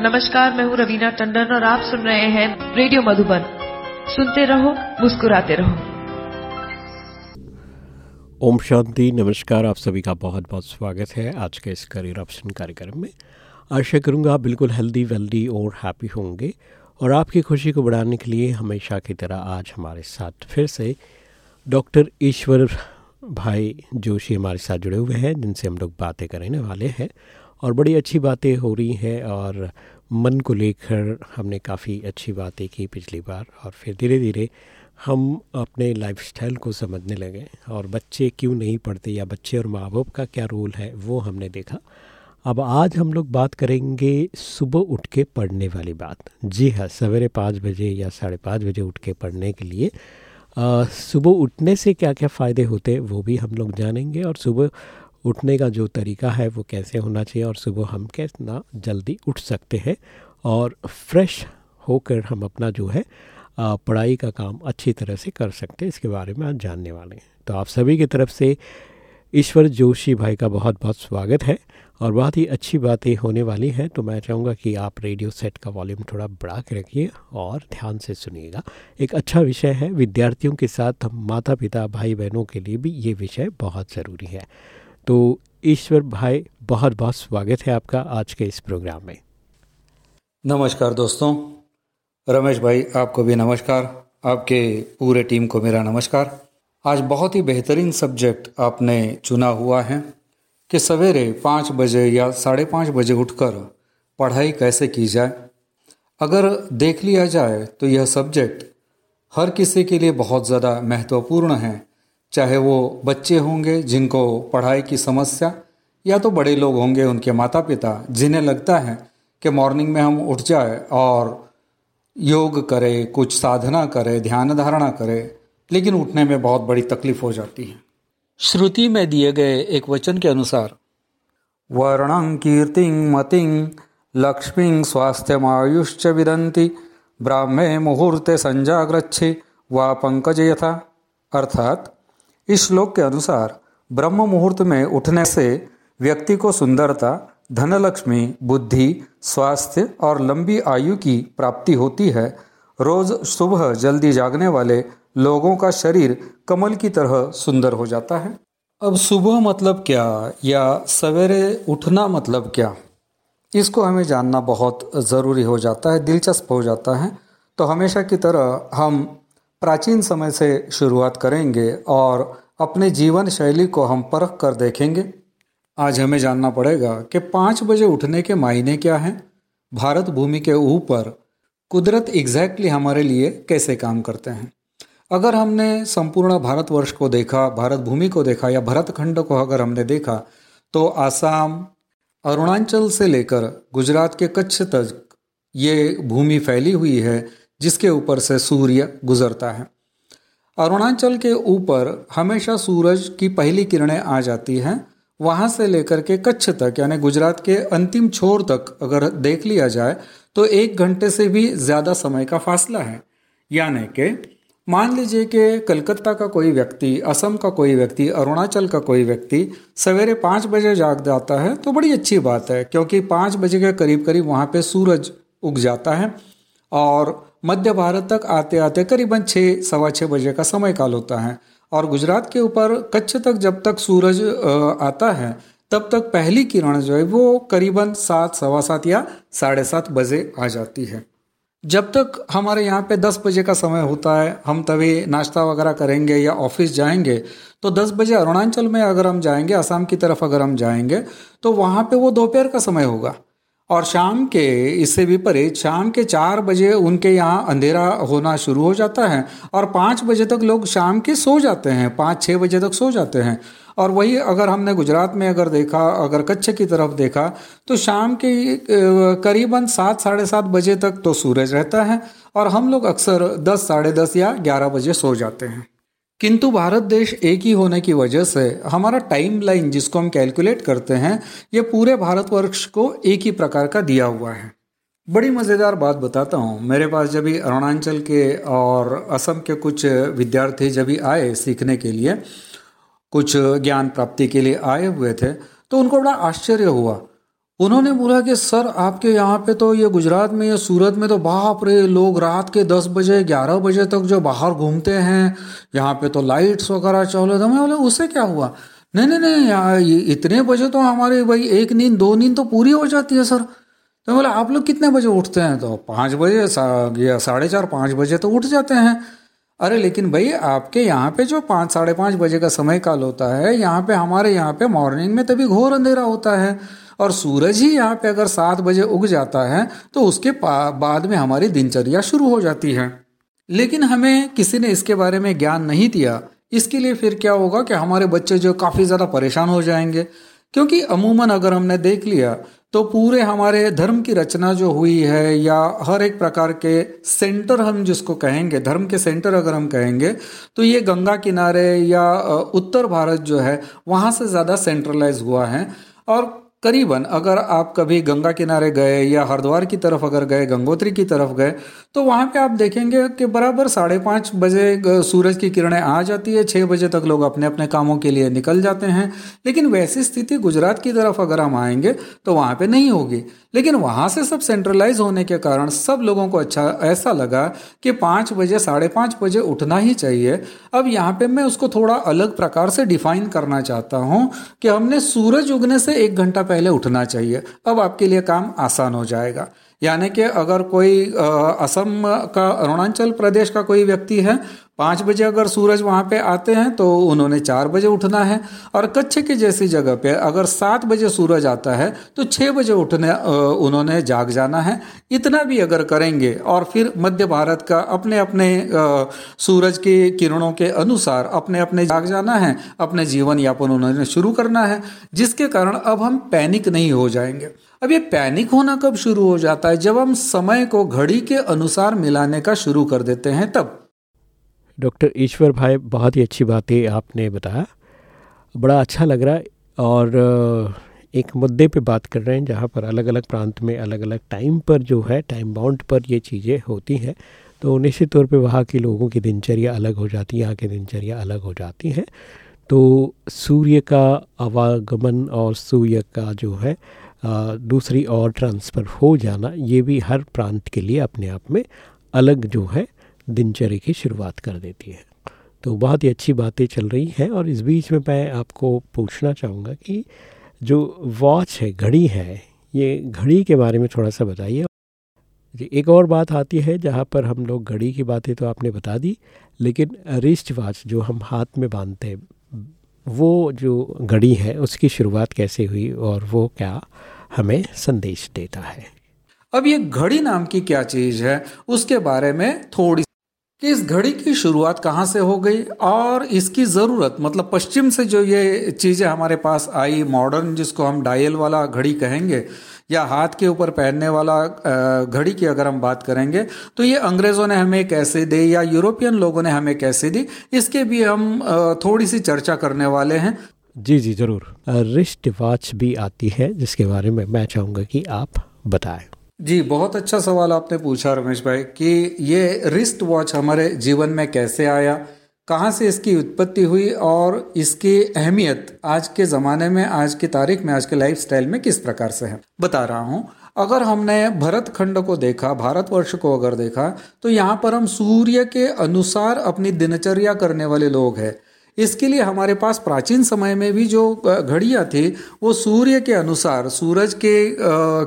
नमस्कार, मैं हूँ रवीना टंडन और आप सुन रहे हैं रेडियो मधुबन। सुनते रहो, मुस्कुराते रहो। ओम शांति, नमस्कार, आप सभी का बहुत बहुत स्वागत है आज के इस करियर ऑप्शन कार्यक्रम में। आशा करूँगा आप बिल्कुल हेल्दी, वेल्दी और हैप्पी होंगे और आपकी खुशी को बढ़ाने के लिए हमेशा की तरह आज हमारे साथ फिर से डॉक्टर ईश्वर भाई जोशी हमारे साथ जुड़े हुए हैं, जिनसे हम लोग बातें करने वाले हैं। और बड़ी अच्छी बातें हो रही हैं और मन को लेकर हमने काफ़ी अच्छी बातें की पिछली बार और फिर धीरे धीरे हम अपने लाइफस्टाइल को समझने लगे और बच्चे क्यों नहीं पढ़ते या बच्चे और माँ बाप का क्या रोल है, वो हमने देखा। अब आज हम लोग बात करेंगे सुबह उठ के पढ़ने वाली बात। जी हाँ सवेरे पाँच बजे या साढ़े पाँच बजे उठ के पढ़ने के लिए सुबह उठने से क्या क्या फ़ायदे होते हैं वो भी हम लोग जानेंगे और सुबह उठने का जो तरीका है वो कैसे होना चाहिए और सुबह हम कितना जल्दी उठ सकते हैं और फ्रेश होकर हम अपना जो है पढ़ाई का काम अच्छी तरह से कर सकते हैं। इसके बारे में आज जानने वाले हैं। तो आप सभी की तरफ़ से ईश्वर जोशी भाई का बहुत बहुत स्वागत है और बहुत ही अच्छी बातें होने वाली हैं। तो मैं चाहूँगा कि आप रेडियो सेट का वॉल्यूम थोड़ा बढ़ा के रखिए और ध्यान से सुनिएगा। एक अच्छा विषय है, विद्यार्थियों के साथ माता पिता भाई बहनों के लिए भी ये विषय बहुत ज़रूरी है। तो ईश्वर भाई, बहुत बहुत स्वागत है आपका आज के इस प्रोग्राम में। नमस्कार दोस्तों। रमेश भाई, आपको भी नमस्कार। आपके पूरे टीम को मेरा नमस्कार। आज बहुत ही बेहतरीन सब्जेक्ट आपने चुना हुआ है कि सवेरे पाँच बजे या साढ़े पाँच बजे उठकर पढ़ाई कैसे की जाए। अगर देख लिया जाए तो यह सब्जेक्ट हर किसी के लिए बहुत ज़्यादा महत्वपूर्ण है। चाहे वो बच्चे होंगे जिनको पढ़ाई की समस्या या तो बड़े लोग होंगे उनके माता पिता जिन्हें लगता है कि मॉर्निंग में हम उठ जाए और योग करें कुछ साधना करें ध्यान धारणा करें लेकिन उठने में बहुत बड़ी तकलीफ़ हो जाती है। श्रुति में दिए गए एक वचन के अनुसार वर्ण कीर्ति मति लक्ष्मी स्वास्थ्यमायुश्च विदंती ब्राह्मे मुहूर्ते संजाग्रच्छे व पंकज यथा अर्थात इस श्लोक के अनुसार ब्रह्म मुहूर्त में उठने से व्यक्ति को सुंदरता, धनलक्ष्मी, बुद्धि, स्वास्थ्य और लंबी आयु की प्राप्ति होती है। रोज सुबह जल्दी जागने वाले लोगों का शरीर कमल की तरह सुंदर हो जाता है। अब सुबह मतलब क्या या सवेरे उठना मतलब क्या? इसको हमें जानना बहुत ज़रूरी हो जाता है, दिलचस्प हो जाता है। तो हमेशा की तरह हम प्राचीन समय से शुरुआत करेंगे और अपने जीवन शैली को हम परख कर देखेंगे। आज हमें जानना पड़ेगा कि पाँच बजे उठने के मायने क्या हैं। भारत भूमि के ऊपर कुदरत एग्जैक्टली हमारे लिए कैसे काम करते हैं। अगर हमने संपूर्ण भारतवर्ष को देखा, भारत भूमि को देखा या भरत खंड को अगर हमने देखा तो आसाम, अरुणाचल से लेकर गुजरात के कच्छ तक ये भूमि फैली हुई है। जिसके ऊपर से सूर्य गुजरता है। अरुणाचल के ऊपर हमेशा सूरज की पहली किरणें आ जाती हैं। वहाँ से लेकर के कच्छ तक, यानी गुजरात के अंतिम छोर तक अगर देख लिया जाए तो एक घंटे से भी ज़्यादा समय का फासला है। यानी कि मान लीजिए कि कलकत्ता का कोई व्यक्ति, असम का कोई व्यक्ति, अरुणाचल का कोई व्यक्ति सवेरे पाँच बजे जाग जाता है तो बड़ी अच्छी बात है, क्योंकि पाँच बजे के करीब करीब वहाँ पे सूरज उग जाता है। और मध्य भारत तक आते आते करीबन छः सवा छः बजे का समय काल होता है और गुजरात के ऊपर कच्छ तक जब तक सूरज आता है, तब तक पहली किरण जो है वो करीबन सात, सवा सात या साढ़े सात बजे आ जाती है। जब तक हमारे यहाँ पे दस बजे का समय होता है, हम तभी नाश्ता वगैरह करेंगे या ऑफ़िस जाएँगे तो दस बजे अरुणाचल में अगर हम जाएँगे असम की तरफ़ अगर हम जाएँगे तो वहाँ पे वो दोपहर का समय होगा। और शाम के, इससे विपरीत शाम के चार बजे उनके यहाँ अंधेरा होना शुरू हो जाता है और पाँच बजे तक लोग शाम के सो जाते हैं, पाँच छः बजे तक सो जाते हैं। और वही अगर हमने गुजरात में अगर देखा, अगर कच्छ की तरफ़ देखा तो शाम के करीबन सात, साढ़े सात बजे तक तो सूरज रहता है और हम लोग अक्सर दस, साढ़े दस या ग्यारह बजे सो जाते हैं। किंतु भारत देश एक ही होने की वजह से हमारा टाइम लाइन जिसको हम कैलकुलेट करते हैं, ये पूरे भारतवर्ष को एक ही प्रकार का दिया हुआ है। बड़ी मज़ेदार बात बताता हूँ। मेरे पास जब भी अरुणाचल के और असम के कुछ विद्यार्थी जब भी आए सीखने के लिए, कुछ ज्ञान प्राप्ति के लिए आए हुए थे तो उनको बड़ा आश्चर्य हुआ उन्होंने बोला कि, सर, आपके यहाँ पे तो ये गुजरात में, या सूरत में तो बाप रे, लोग रात के दस बजे, ग्यारह बजे तक जो बाहर घूमते हैं, यहाँ पे तो लाइट्स वगैरह चलो तो मैं बोला उससे क्या हुआ? नहीं नहीं नहीं, यहाँ इतने बजे तो हमारे भाई, एक नींद, दो नींद तो पूरी हो जाती है, सर। तो बोला, आप लोग कितने बजे उठते हैं? तो पाँच बजे या साढ़े चार, पाँच बजे तो उठ जाते हैं। अरे, लेकिन भाई, आपके यहाँ पे जो पाँच, साढ़े पाँच बजे का समय काल होता है, यहाँ पे, हमारे यहाँ पे मॉर्निंग में तभी घोर अंधेरा होता है। और सूरज ही यहाँ पे अगर सात बजे उग जाता है तो उसके बाद में हमारी दिनचर्या शुरू हो जाती है। लेकिन हमें किसी ने इसके बारे में ज्ञान नहीं दिया, इसके लिए फिर क्या होगा कि हमारे बच्चे जो काफ़ी ज़्यादा परेशान हो जाएँगे? क्योंकि अमूमन अगर हमने देख लिया तो पूरे हमारे धर्म की रचना जो हुई है, या हर एक प्रकार के सेंटर हम जिसको कहेंगे, धर्म के सेंटर अगर हम कहेंगे तो ये गंगा किनारे या उत्तर भारत जो है, वहाँ से ज़्यादा सेंट्रलाइज हुआ है। और करीबन अगर आप कभी गंगा किनारे गए या हरिद्वार की तरफ़ अगर गए, गंगोत्री की तरफ़ गए तो वहाँ पे आप देखेंगे कि बराबर साढ़े पाँच बजे सूरज की किरणें आ जाती है। छः बजे तक लोग अपने अपने कामों के लिए निकल जाते हैं। लेकिन वैसी स्थिति गुजरात की तरफ़ अगर हम आएँगे तो वहाँ पे नहीं होगी। लेकिन वहाँ से सब सेंट्रलाइज होने के कारण सब लोगों को अच्छा ऐसा लगा कि पाँच बजे, साढ़े पाँच बजे उठना ही चाहिए। अब यहाँ पे मैं उसको थोड़ा अलग प्रकार से डिफाइन करना चाहता हूँ कि हमने सूरज उगने से एक घंटा पहले उठना चाहिए। अब आपके लिए काम आसान हो जाएगा। यानी कि अगर कोई असम का, अरुणाचल प्रदेश का कोई व्यक्ति है पाँच बजे अगर सूरज वहाँ पे आते हैं तो उन्होंने चार बजे उठना है और कच्छ की जैसी जगह पे अगर सात बजे सूरज आता है तो छः बजे उठने उन्होंने जाग जाना है। इतना भी अगर करेंगे और फिर मध्य भारत का अपने अपने सूरज के किरणों के अनुसार अपने अपने जाग जाना है, अपने जीवन यापन उन्होंने शुरू करना है, जिसके कारण अब हम पैनिक नहीं हो जाएँगे। अब ये पैनिक होना कब शुरू हो जाता है? जब हम समय को घड़ी के अनुसार मिलाने का शुरू कर देते हैं, तब। डॉक्टर ईश्वर भाई, बहुत ही अच्छी बातें आपने बताया। बड़ा अच्छा लग रहा है और एक मुद्दे पे बात कर रहे हैं, जहाँ पर अलग अलग प्रांत में अलग अलग टाइम पर जो है, टाइम बाउंड पर ये चीज़ें होती हैं तो निश्चित तौर पे वहाँ के लोगों की दिनचर्या अलग हो जाती है, यहाँ की दिनचर्या अलग हो जाती है। तो सूर्य का आवागमन और सूर्य का जो है दूसरी ओर ट्रांसफ़र हो जाना, ये भी हर प्रांत के लिए अपने आप में अलग जो है दिनचर्या की शुरुआत कर देती है। तो बहुत ही अच्छी बातें चल रही हैं और इस बीच में मैं आपको पूछना चाहूँगा कि जो वॉच है, घड़ी है, ये घड़ी के बारे में थोड़ा सा बताइए। जी, एक और बात आती है, जहाँ पर हम लोग घड़ी की बातें तो आपने बता दी, लेकिन रिस्ट वॉच जो हम हाथ में बांधते हैं, वो जो घड़ी है, उसकी शुरुआत कैसे हुई और वो क्या हमें संदेश देता है? अब ये घड़ी नाम की क्या चीज़ है, उसके बारे में थोड़ी कि इस घड़ी की शुरुआत कहाँ से हो गई और इसकी ज़रूरत मतलब पश्चिम से जो ये चीज़ें हमारे पास आई मॉडर्न जिसको हम डायल वाला घड़ी कहेंगे या हाथ के ऊपर पहनने वाला घड़ी की अगर हम बात करेंगे तो ये अंग्रेज़ों ने हमें कैसे दी या यूरोपियन लोगों ने हमें कैसे दी, इसके भी हम थोड़ी सी चर्चा करने वाले हैं। जी जी, ज़रूर। रिस्ट वॉच भी आती है, जिसके बारे में मैं चाहूँगा कि आप बताएँ। जी, बहुत अच्छा सवाल आपने पूछा रमेश भाई कि ये रिस्ट वॉच हमारे जीवन में कैसे आया, कहाँ से इसकी उत्पत्ति हुई और इसकी अहमियत आज के ज़माने में, आज की तारीख में, आज के लाइफ स्टाइल में किस प्रकार से है? बता रहा हूँ, अगर हमने भरत खंड को देखा भारतवर्ष को अगर देखा तो यहाँ पर हम सूर्य के अनुसार अपनी दिनचर्या करने वाले लोग हैं। इसके लिए हमारे पास प्राचीन समय में भी जो घड़ियाँ थी, वो सूर्य के अनुसार, सूरज के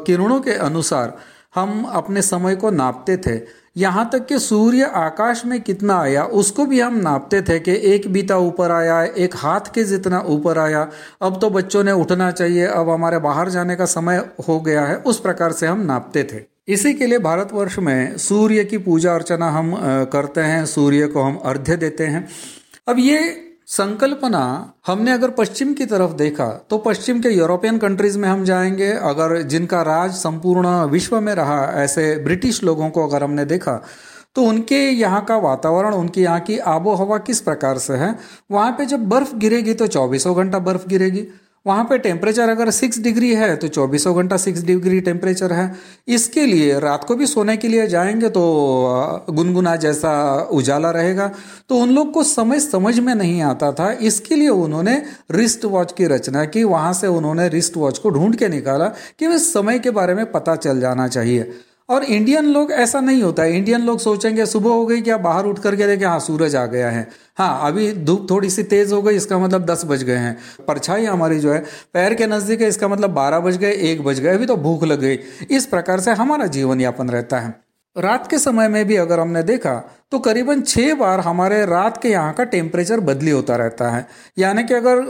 किरणों के अनुसार हम अपने समय को नापते थे। यहाँ तक कि सूर्य आकाश में कितना आया, उसको भी हम नापते थे कि एक बीता ऊपर आया, एक हाथ के जितना ऊपर आया। अब तो बच्चों ने उठना चाहिए, अब हमारे बाहर जाने का समय हो गया है, उस प्रकार से हम नापते थे। इसी के लिए भारतवर्ष में सूर्य की पूजा अर्चना हम करते हैं, सूर्य को हम अर्घ्य देते हैं। अब ये संकल्पना हमने अगर पश्चिम की तरफ़ देखा तो पश्चिम के यूरोपियन कंट्रीज़ में हम जाएँगे। अगर जिनका राज संपूर्ण विश्व में रहा, ऐसे ब्रिटिश लोगों को अगर हमने देखा तो उनके यहाँ का वातावरण, उनके यहाँ की आबोहवा किस प्रकार से है, वहाँ पे जब बर्फ़ गिरेगी तो चौबीसों घंटा बर्फ़ गिरेगी। वहाँ पे टेम्परेचर अगर सिक्स डिग्री है तो चौबीसों घंटा सिक्स डिग्री टेम्परेचर है। इसके लिए रात को भी सोने के लिए जाएँगे तो गुनगुना जैसा उजाला रहेगा। तो उन लोग को समय समझ में नहीं आता था। इसके लिए उन्होंने रिस्ट वॉच की रचना की। वहाँ से उन्होंने रिस्ट वॉच को ढूंढ के निकाला कि समय के बारे में पता चल जाना चाहिए। और इंडियन लोग ऐसा नहीं होता है। इंडियन लोग सोचेंगे, सुबह हो गई, क्या बाहर उठ करके देखे हाँ सूरज आ गया है। हाँ अभी धूप थोड़ी सी तेज हो गई, इसका मतलब दस बज गए हैं। परछाई हमारी जो है, पैर के नज़दीक है, इसका मतलब बारह बज गए, एक बज गए, अभी तो भूख लग गई। इस प्रकार से हमारा जीवन यापन रहता है। रात के समय में भी अगर हमने देखा तो करीबन छः बार हमारे रात के यहाँ का टेम्परेचर बदली होता रहता है। यानी कि अगर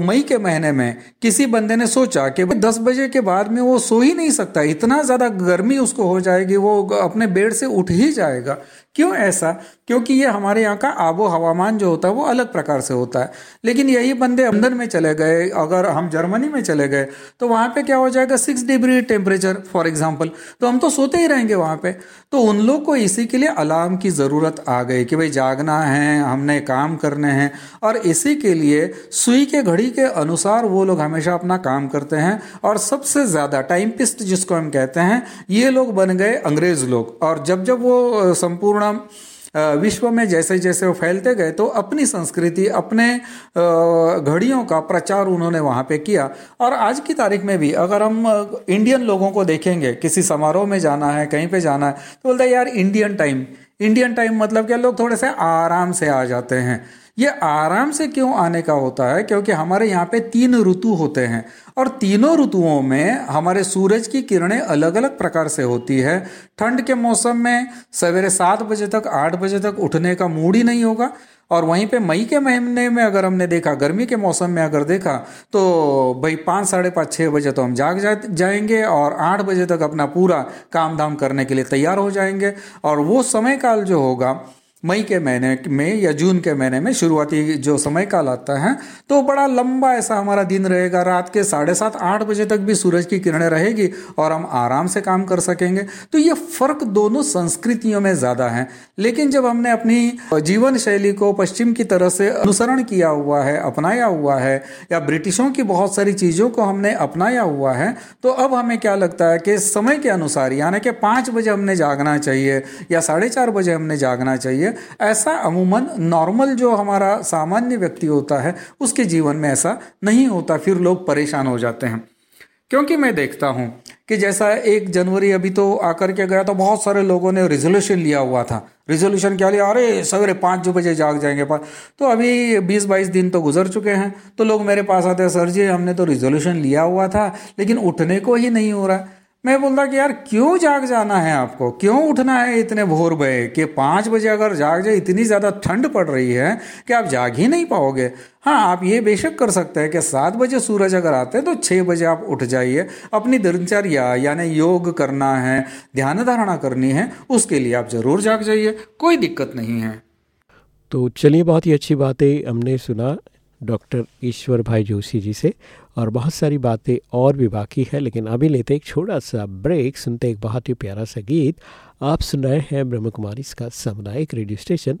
मई के महीने में किसी बंदे ने सोचा कि दस बजे के बाद में वो सो ही नहीं सकता, इतना ज़्यादा गर्मी उसको हो जाएगी, वो अपने बेड से उठ ही जाएगा। क्यों ऐसा? क्योंकि ये हमारे यहाँ का आबो हवामान जो होता है वो अलग प्रकार से होता है। लेकिन यही बंदे अंदर में चले गए, अगर हम जर्मनी में चले गए तो वहाँ पे क्या हो जाएगा? Six degree temperature for example तो हम तो सोते ही रहेंगे वहाँ पे। तो उन लोग को इसी के लिए अलार्म की ज़रूरत आ गई कि भाई जागना है, हमने काम करने हैं। और इसी के लिए सुई के घड़ी के अनुसार वो लोग हमेशा अपना काम करते हैं। और सबसे ज़्यादा टाइम पिस्ट जिसको हम कहते हैं, ये लोग बन गए अंग्रेज़ लोग। और जब जब वो संपूर्ण विश्व में जैसे जैसे वो फैलते गए तो अपनी संस्कृति, अपने घड़ियों का प्रचार उन्होंने वहाँ पे किया। और आज की तारीख में भी अगर हम इंडियन लोगों को देखेंगे, किसी समारोह में जाना है, कहीं पे जाना है तो बोलते यार, इंडियन टाइम। इंडियन टाइम मतलब क्या लोग थोड़े से आराम से आ जाते हैं। ये आराम से क्यों आने का होता है? क्योंकि हमारे यहाँ पे तीन ऋतु होते हैं और तीनों ऋतुओं में हमारे सूरज की किरणें अलग अलग प्रकार से होती है। ठंड के मौसम में सवेरे सात बजे तक, आठ बजे तक उठने का मूड ही नहीं होगा। और वहीं पे मई के महीने में अगर हमने देखा, गर्मी के मौसम में अगर देखा तो भाई पाँच, साढ़े पाँच छः बजे तो हम जाग जा, जाएँगे और आठ बजे तक अपना पूरा काम धाम करने के लिए तैयार हो जाएँगे। और वो समय काल जो होगा मई के महीने में या जून के महीने में शुरुआती जो समय काल आता है तो बड़ा लंबा ऐसा हमारा दिन रहेगा। रात के साढ़े सात, आठ बजे तक भी सूरज की किरणें रहेगी और हम आराम से काम कर सकेंगे। तो ये फ़र्क दोनों संस्कृतियों में ज़्यादा है। लेकिन जब हमने अपनी जीवन शैली को पश्चिम की तरह से अनुसरण किया हुआ है, अपनाया हुआ है, या ब्रिटिशों की बहुत सारी चीज़ों को हमने अपनाया हुआ है तो अब हमें क्या लगता है कि समय के अनुसार, यानी कि पाँच बजे हमने जागना चाहिए या साढ़े चार बजे हमने जागना चाहिए चाहिए ऐसा अमूमन नॉर्मल जो हमारा सामान्य व्यक्ति होता है, उसके जीवन में ऐसा नहीं होता, फिर लोग परेशान हो जाते हैं। क्योंकि मैं देखता हूँ कि जैसा एक जनवरी अभी तो आकर के गया तो बहुत सारे लोगों ने रिजोल्यूशन लिया हुआ था। रिजोल्यूशन क्या लिया? अरे, सवेरे पाँच बजे जाग जाएँगे पास। तो अभी बीस बाईस दिन तो गुजर चुके हैं। तो लोग मेरे पास आते हैं, सर जी, हमने तो रिजोल्यूशन लिया हुआ था, लेकिन उठने को ही नहीं हो रहा। मैं बोलता कि यार, क्यों जाग जाना है आपको? क्यों उठना है इतने भोर भय कि पाँच बजे अगर जाग जाए, इतनी ज़्यादा ठंड पड़ रही है कि आप जाग ही नहीं पाओगे। हाँ आप ये बेशक कर सकते हैं कि सात बजे सूरज अगर आते हैं तो छः बजे आप उठ जाइए। अपनी दिनचर्या, यानी योग करना है, ध्यान धारणा करनी है, उसके लिए आप ज़रूर जाग जाइए। कोई दिक्कत नहीं है। तो चलिए, बहुत ही अच्छी बातें हमने सुना डॉक्टर ईश्वर भाई जोशी जी से। और बहुत सारी बातें और भी बाकी है, लेकिन अभी लेते एक छोटा सा ब्रेक सुनते एक बहुत ही प्यारा सा गीत। आप सुन रहे हैं ब्रह्म कुमारी इसका सामुदायिक radio station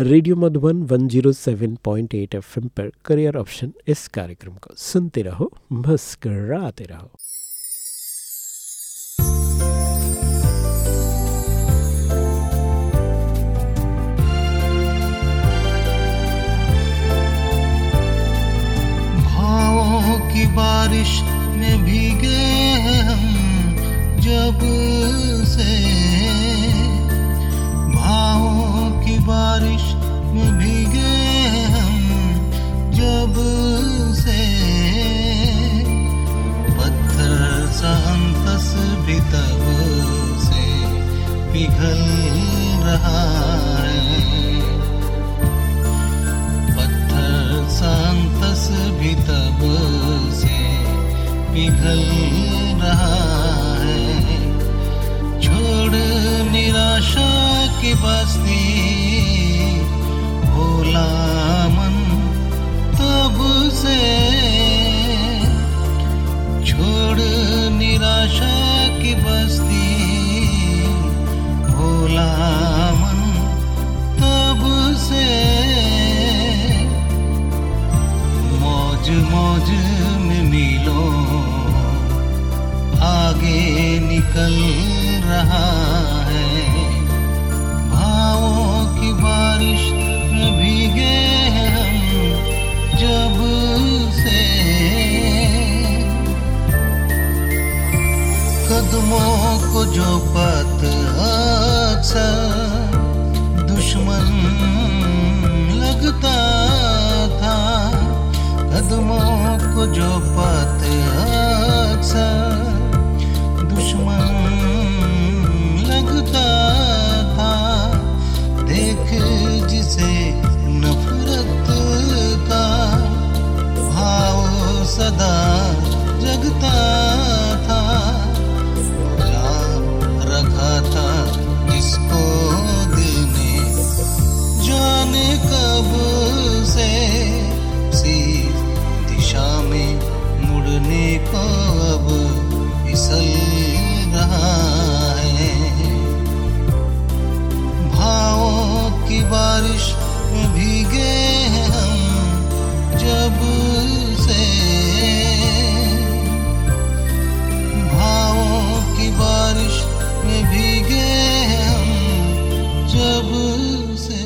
radio Madhuban 107.8 FM पर करियर ऑप्शन इस कार्यक्रम को सुनते रहो, मुस्कराते रहो। की बारिश में भीगे हम जब से भावों की बारिश में भीगे हम जब से पत्थर सा भी तब से पिघल रहा है। पत्थर सा भी तब पिघल रहा है। छोड़ निराशा की बस्ती। भोला मन तब से। छोड़ निराशा की बस्ती। भोला मन तब से। मौज मौज में रहा है। भावों की बारिश में भीगे हम जब से कदमों को जो पत अक्सर दुश्मन लगता था। कदमों को जो पत अक्सर जिसे नफरत का भाव सदा जगता था। जा रखा था जिसको दिल ने जाने कब से सी दिशा में मुड़ने को अब फिसल रहा की बारिश भीगे हम जब से भावों की बारिश में भीगे हम जब से।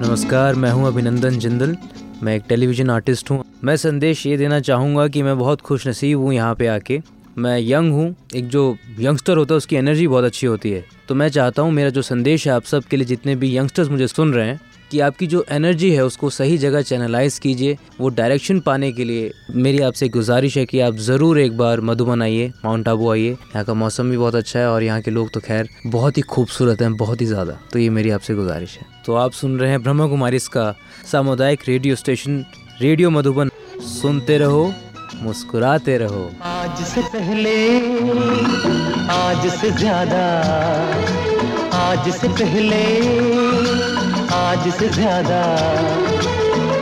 नमस्कार, मैं हूँ अभिनंदन जिंदल। मैं एक टेलीविज़न आर्टिस्ट हूँ। मैं संदेश ये देना चाहूँगा कि मैं बहुत खुश नसीब हूँ यहाँ पे आके। मैं यंग हूँ, एक जो यंगस्टर होता है, उसकी एनर्जी बहुत अच्छी होती है। तो मैं चाहता हूँ मेरा जो संदेश है आप सब के लिए, जितने भी यंगस्टर्स मुझे सुन रहे हैं, कि आपकी जो एनर्जी है, उसको सही जगह चैनलाइज कीजिए, वो डायरेक्शन पाने के लिए मेरी आपसे गुजारिश है कि आप ज़रूर एक बार मधुबन आइए माउंट आबू आइए। यहाँ का मौसम भी बहुत अच्छा है और यहाँ के लोग तो खैर बहुत ही खूबसूरत हैं, बहुत ही ज़्यादा। तो ये मेरी आपसे गुजारिश है। तो आप सुन रहे हैं ब्रह्मा कुमारी इसका सामुदायिक रेडियो स्टेशन रेडियो मधुबन। सुनते रहो। मुस्कुराते रहो। आज से पहले, आज से ज़्यादा, आज से पहले, आज से ज़्यादा।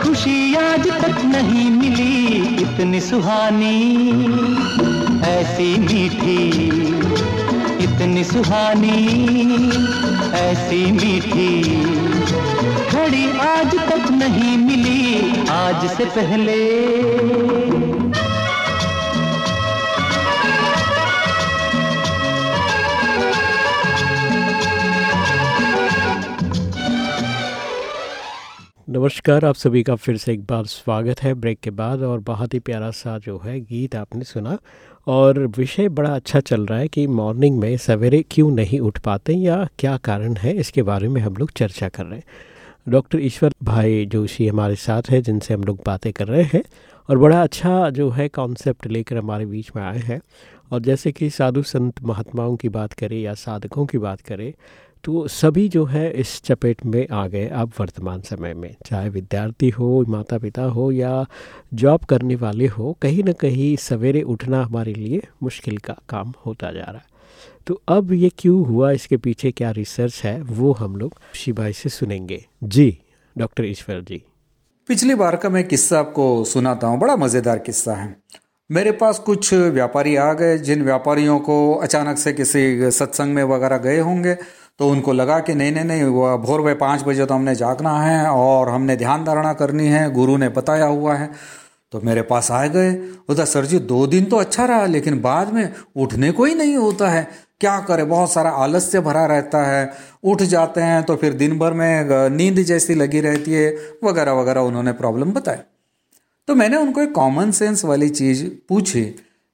खुशी आज तक नहीं मिली, इतनी सुहानी, ऐसी मीठी, इतनी सुहानी, ऐसी मीठी। घड़ी आज तक नहीं मिली, आज से पहले नमस्कार, आप सभी का फिर से एक बार स्वागत है ब्रेक के बाद और बहुत ही प्यारा सा जो है गीत आपने सुना और विषय बड़ा अच्छा चल रहा है कि मॉर्निंग में सवेरे क्यों नहीं उठ पाते या क्या कारण है, इसके बारे में हम लोग चर्चा कर रहे हैं। डॉक्टर ईश्वर भाई जोशी हमारे साथ हैं, जिनसे हम लोग बातें कर रहे हैं और बड़ा अच्छा जो है कॉन्सेप्ट लेकर हमारे बीच में आए हैं। और जैसे कि साधु संत महात्माओं की बात करें या साधकों की बात करें तो सभी जो है इस चपेट में आ गए अब वर्तमान समय में। चाहे विद्यार्थी हो माता पिता हो या जॉब करने वाले हो, कहीं ना कहीं सवेरे उठना हमारे लिए मुश्किल का काम होता जा रहा है। तो अब ये क्यों हुआ, इसके पीछे क्या रिसर्च है, वो हम लोग शिवाई से सुनेंगे। जी, डॉक्टर ईश्वर जी। पिछली बार का मैं किस्सा आपको सुनाता हूँ, बड़ा मज़ेदार किस्सा है। मेरे पास कुछ व्यापारी आ गए, जिन व्यापारियों को अचानक से किसी सत्संग में वगैरह गए होंगे तो उनको लगा कि नहीं नहीं नहीं वो भोर में पाँच बजे तो हमने जागना है और हमने ध्यान धारणा करनी है, गुरु ने बताया हुआ है। तो मेरे पास आ गए। बोलता सर जी, दो दिन तो अच्छा रहा, लेकिन बाद में उठने को ही नहीं होता है। क्या करे? बहुत सारा आलस्य भरा रहता है। उठ जाते हैं तो फिर दिन भर में नींद जैसी लगी रहती है, वगैरह वगैरह उन्होंने प्रॉब्लम बताया। तो मैंने उनको एक कॉमन सेंस वाली चीज़ पूछी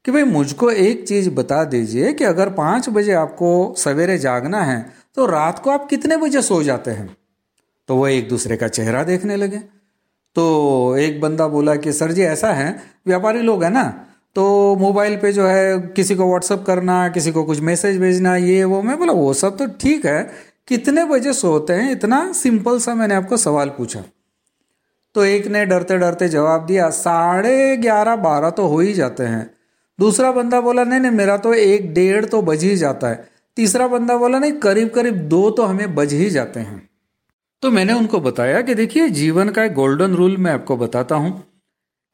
कि भाई मुझको एक चीज़ बता दीजिए कि अगर पाँच बजे आपको सवेरे जागना है तो रात को आप कितने बजे सो जाते हैं? तो वह एक दूसरे का चेहरा देखने लगे। तो एक बंदा बोला कि, सर जी, ऐसा है, व्यापारी लोग हैं ना तो मोबाइल पे जो है किसी को व्हाट्सअप करना, किसी को कुछ मैसेज भेजना, ये, वो। मैं बोला, वो सब तो ठीक है, कितने बजे सोते हैं? इतना सिंपल सा मैंने आपको सवाल पूछा। तो एक ने डरते डरते जवाब दिया, साढ़े ग्यारह बारह तो हो ही जाते हैं। दूसरा बंदा बोला, नहीं नहीं, मेरा तो एक डेढ़ तो बज ही जाता है। तीसरा बंदा बोला, नहीं, करीब करीब दो तो हमें बज ही जाते हैं। तो मैंने उनको बताया कि देखिए, जीवन का एक गोल्डन रूल मैं आपको बताता हूँ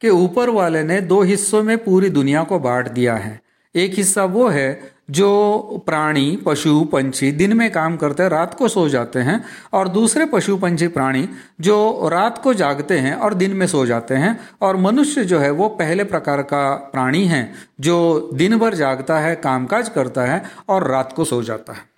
कि ऊपर वाले ने दो हिस्सों में पूरी दुनिया को बांट दिया है। एक हिस्सा वो है जो प्राणी, पशु, पंछी दिन में काम करते हैं, रात को सो जाते हैं और दूसरे पशु, पंछी, प्राणी जो रात को जागते हैं और दिन में सो जाते हैं और मनुष्य जो है वो पहले प्रकार का प्राणी है जो दिन भर जागता है, कामकाज करता है और रात को सो जाता है।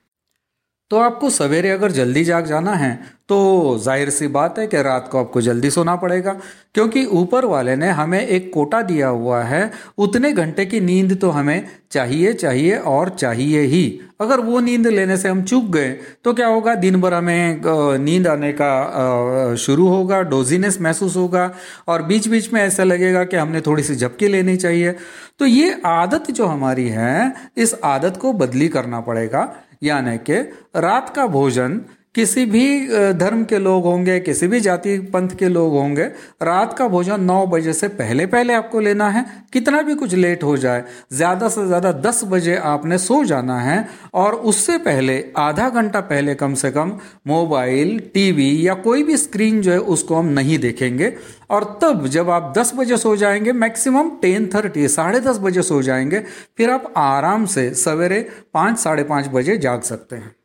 तो आपको सवेरे अगर जल्दी जाग जाना है तो ज़ाहिर सी बात है कि रात को आपको जल्दी सोना पड़ेगा। क्योंकि ऊपर वाले ने हमें एक कोटा दिया हुआ है, उतने घंटे की नींद तो हमें चाहिए चाहिए और चाहिए ही। अगर वो नींद लेने से हम चूक गए तो क्या होगा? दिन भर हमें नींद आने का शुरू होगा, डोजीनेस महसूस होगा, और बीच बीच में ऐसा लगेगा कि हमने थोड़ी सी झपकी लेनी चाहिए। तो ये आदत जो हमारी है, इस आदत को बदली करना पड़ेगा। यानी कि रात का भोजन किसी भी धर्म के लोग होंगे, किसी भी जाति पंथ के लोग होंगे, रात का भोजन नौ बजे से पहले पहले आपको लेना है। कितना भी कुछ लेट हो जाए, ज़्यादा से ज़्यादा दस बजे आपने सो जाना है और उससे पहले, आधा घंटा पहले कम से कम मोबाइल, टीवी या कोई भी स्क्रीन जो है उसको हम नहीं देखेंगे। और तब जब आप दस बजे सो जाएँगे, मैक्सिमम टेन थर्टी, साढ़े दस बजे सो जाएँगे, फिर आप आराम से सवेरे पाँच, साढ़े पाँच बजे जाग सकते हैं।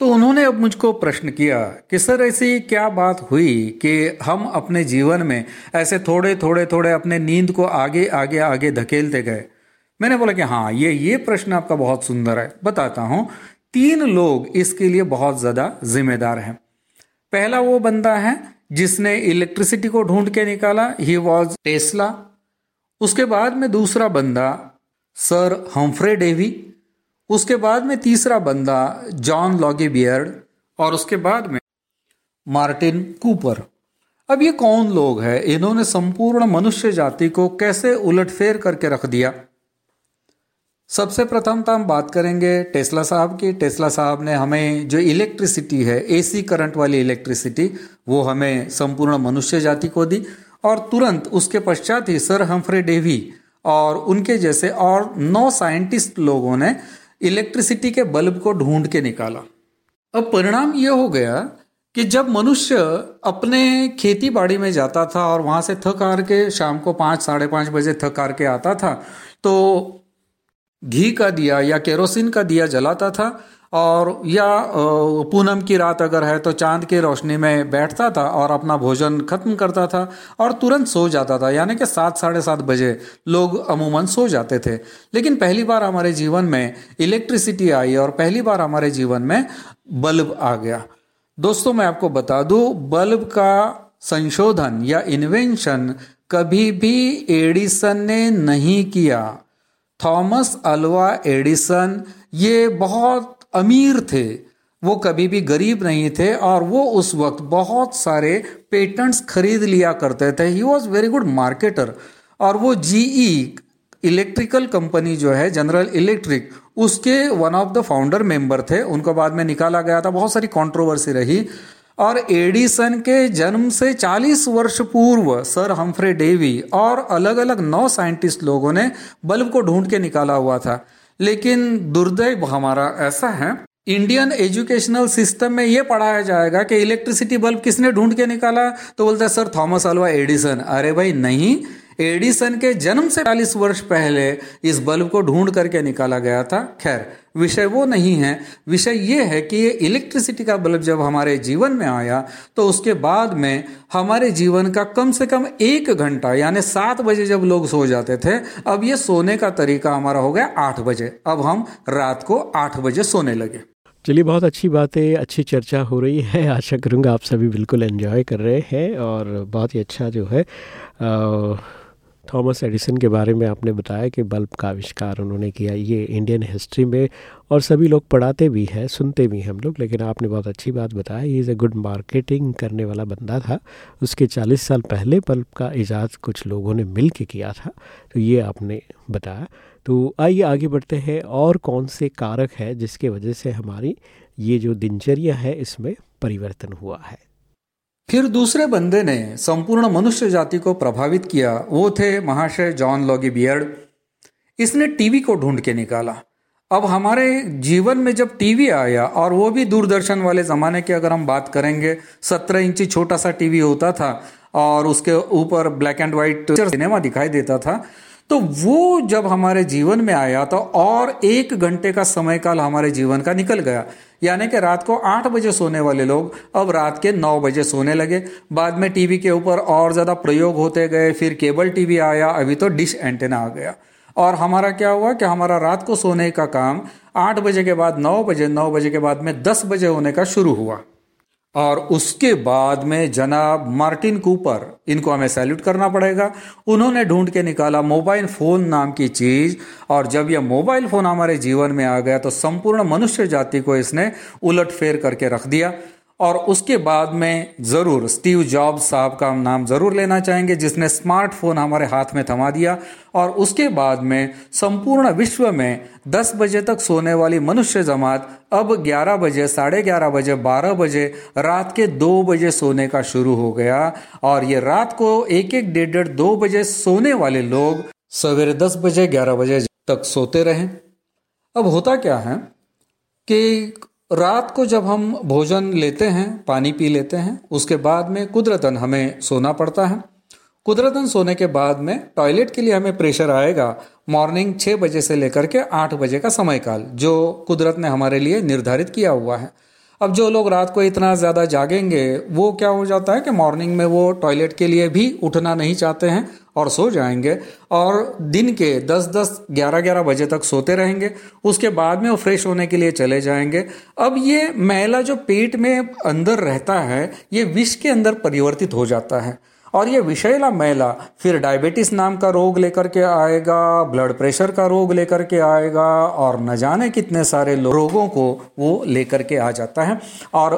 तो उन्होंने अब मुझको प्रश्न किया कि, सर, ऐसी क्या बात हुई कि हम अपने जीवन में ऐसे थोड़े थोड़े थोड़े अपने नींद को आगे आगे आगे धकेलते गए? मैंने बोला कि हाँ ये ये प्रश्न आपका बहुत सुंदर है। बताता हूँ। तीन लोग इसके लिए बहुत ज़्यादा जिम्मेदार हैं। पहला वो बंदा है जिसने इलेक्ट्रिसिटी को ढूंढ के निकाला। ही वॉज़ टेस्ला उसके बाद में दूसरा बंदा, सर हम्फ्रे डेवी उसके बाद में तीसरा बंदा, जॉन लॉगी बियर्ड और उसके बाद में मार्टिन कूपर। अब ये कौन लोग हैं? इन्होंने संपूर्ण मनुष्य जाति को कैसे उलटफेर करके रख दिया? सबसे प्रथम तो हम बात करेंगे टेस्ला साहब की। टेस्ला साहब ने हमें जो इलेक्ट्रिसिटी है, एसी करंट वाली इलेक्ट्रिसिटी, वो हमें संपूर्ण मनुष्य जाति को दी। और तुरंत उसके पश्चात ही सर हम्फ्रे डेवी और उनके जैसे और नौ साइंटिस्ट लोगों ने इलेक्ट्रिसिटी के बल्ब को ढूंढ के निकाला। अब परिणाम यह हो गया कि जब मनुष्य अपने खेती बाड़ी में जाता था और वहाँ से थक हार के शाम को पाँच, साढ़े पाँच बजे थक हार के आता था तो घी का दिया या केरोसिन का दिया जलाता था और या पूनम की रात अगर है तो चाँद की रोशनी में बैठता था और अपना भोजन खत्म करता था और तुरंत सो जाता था। यानी कि सात, साढ़े सात बजे लोग अमूमन सो जाते थे। लेकिन पहली बार हमारे जीवन में इलेक्ट्रिसिटी आई और पहली बार हमारे जीवन में बल्ब आ गया। दोस्तों, मैं आपको बता दूँ, बल्ब का संशोधन या इन्वेंशन कभी भी एडिसन ने नहीं किया। थॉमस अल्वा एडिसन ये बहुत अमीर थे, वो कभी भी गरीब नहीं थे और वो उस वक्त बहुत सारे पेटेंट्स खरीद लिया करते थे। He was very good marketer और वो जीई इलेक्ट्रिकल कंपनी जो है जनरल इलेक्ट्रिक उसके one of the founder member थे। उनको बाद में निकाला गया था। बहुत सारी कंट्रोवर्सी रही और एडिसन के जन्म से 40 वर्ष पूर्व सर हम्फ्रे डेवी और अलग अलग नौ साइंटिस्ट लोगों ने बल्ब को ढूंढ के निकाला हुआ था। लेकिन दुर्दैव हमारा ऐसा है। इंडियन एजुकेशनल सिस्टम में यह पढ़ाया जाएगा कि इलेक्ट्रिसिटी बल्ब किसने ढूंढ के निकाला? तो बोलता है, सर थॉमस अल्वा एडिसन अरे भाई, नहीं। एडिसन के जन्म से चालीस वर्ष पहले इस बल्ब को ढूंढ करके निकाला गया था। खैर विषय वो नहीं है। विषय ये है कि ये इलेक्ट्रिसिटी का बल्ब जब हमारे जीवन में आया तो उसके बाद में हमारे जीवन का कम से कम एक घंटा यानी सात बजे जब लोग सो जाते थे अब ये सोने का तरीका हमारा हो गया आठ बजे। अब हम रात को आठ बजे सोने लगे। चलिए बहुत अच्छी बात अच्छी चर्चा हो रही है। आशा करूँगा आप सभी बिल्कुल एंजॉय कर रहे हैं और बहुत ही अच्छा जो है आ, थॉमस एडिसन के बारे में आपने बताया कि बल्ब का आविष्कार उन्होंने किया। ये इंडियन हिस्ट्री में और सभी लोग पढ़ाते भी हैं, सुनते भी हैं हम लोग, लेकिन आपने बहुत अच्छी बात बताया ये इज़ ए गुड मार्केटिंग करने वाला बंदा था। उसके 40 साल पहले बल्ब का ईजाद कुछ लोगों ने मिल के किया था। तो ये आपने बताया। तो आइए आगे बढ़ते हैं। और कौन से कारक है जिसके वजह से हमारी ये जो दिनचर्या है, इसमें परिवर्तन हुआ है? फिर दूसरे बंदे ने संपूर्ण मनुष्य जाति को प्रभावित किया। वो थे महाशय जॉन लॉगी बियर्ड। इसने टीवी को ढूंढ के निकाला। अब हमारे जीवन में जब टीवी आया और वो भी दूरदर्शन वाले ज़माने की अगर हम बात करेंगे, सत्रह इंची छोटा सा टीवी होता था और उसके ऊपर ब्लैक एंड व्हाइट सिनेमा दिखाई देता था तो वो जब हमारे जीवन में आया तो और एक घंटे का समय काल हमारे जीवन का निकल गया। यानी कि रात को आठ बजे सोने वाले लोग अब रात के नौ बजे सोने लगे। बाद में टीवी के ऊपर और ज़्यादा प्रयोग होते गए, फिर केबल टीवी आया, अभी तो डिश एंटेना आ गया। और हमारा क्या हुआ कि हमारा रात को सोने का काम आठ बजे के बाद नौ बजे नौ बजे के बाद में दस बजे होने का शुरू हुआ। और उसके बाद में जनाब मार्टिन कूपर, इनको हमें सैल्यूट करना पड़ेगा। उन्होंने ढूंढ के निकाला मोबाइल फ़ोन नाम की चीज़, और जब यह मोबाइल फ़ोन हमारे जीवन में आ गया तो संपूर्ण मनुष्य जाति को इसने उलट फेर करके रख दिया। और उसके बाद में ज़रूर स्टीव जॉब्स साहब का हम नाम ज़रूर लेना चाहेंगे, जिसने स्मार्टफ़ोन हमारे हाथ में थमा दिया। और उसके बाद में संपूर्ण विश्व में 10 बजे तक सोने वाली मनुष्य जमात अब 11 बजे, साढ़े ग्यारह बजे 12 बजे, रात के दो बजे सोने का शुरू हो गया। और ये रात को एक एक डेढ़ डेढ़ दो बजे सोने वाले लोग सवेरे 10 बजे 11 बजे तक सोते रहे। अब होता क्या है कि रात को जब हम भोजन लेते हैं, पानी पी लेते हैं, उसके बाद में कुदरतन हमें सोना पड़ता है। कुदरतन सोने के बाद में टॉयलेट के लिए हमें प्रेशर आएगा मॉर्निंग छः बजे से लेकर के आठ बजे का समय काल जो कुदरत ने हमारे लिए निर्धारित किया हुआ है। अब जो लोग रात को इतना ज़्यादा जागेंगे, वो क्या हो जाता है कि मॉर्निंग में वो टॉयलेट के लिए भी उठना नहीं चाहते हैं और सो जाएँगे और दिन के 10-10 11-11 बजे तक सोते रहेंगे। उसके बाद में वो फ्रेश होने के लिए चले जाएँगे। अब ये मैला जो पेट में अंदर रहता है, ये विष के अंदर परिवर्तित हो जाता है। और ये विषैला मैला फिर डायबिटीज़ नाम का रोग लेकर के आएगा ब्लड प्रेशर का रोग लेकर के आएगा और न जाने कितने सारे रोगों को वो लेकर के आ जाता है। और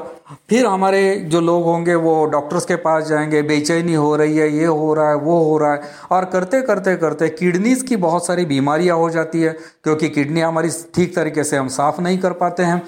फिर हमारे जो लोग होंगे वो डॉक्टर्स के पास जाएँगे, बेचैनी हो रही है, ये हो रहा है, वो हो रहा है और करते करते करते किडनीज की बहुत सारी बीमारियाँ हो जाती है, क्योंकि किडनी हमारी ठीक तरीके से हम साफ़ नहीं कर पाते हैं।